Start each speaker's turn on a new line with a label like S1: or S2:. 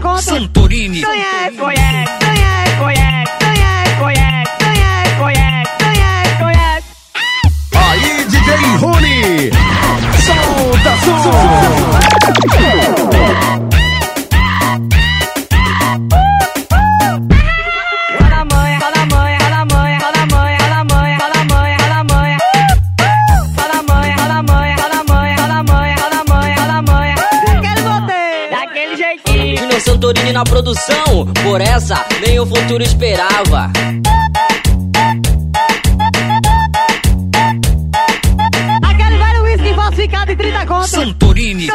S1: conto.
S2: Santorini.
S1: Conhece, conhece,
S3: Júnior Santorini na produção, por essa nem o futuro esperava.
S1: Aquele velho whisky falsificado em 30 conto.
S2: Santorini.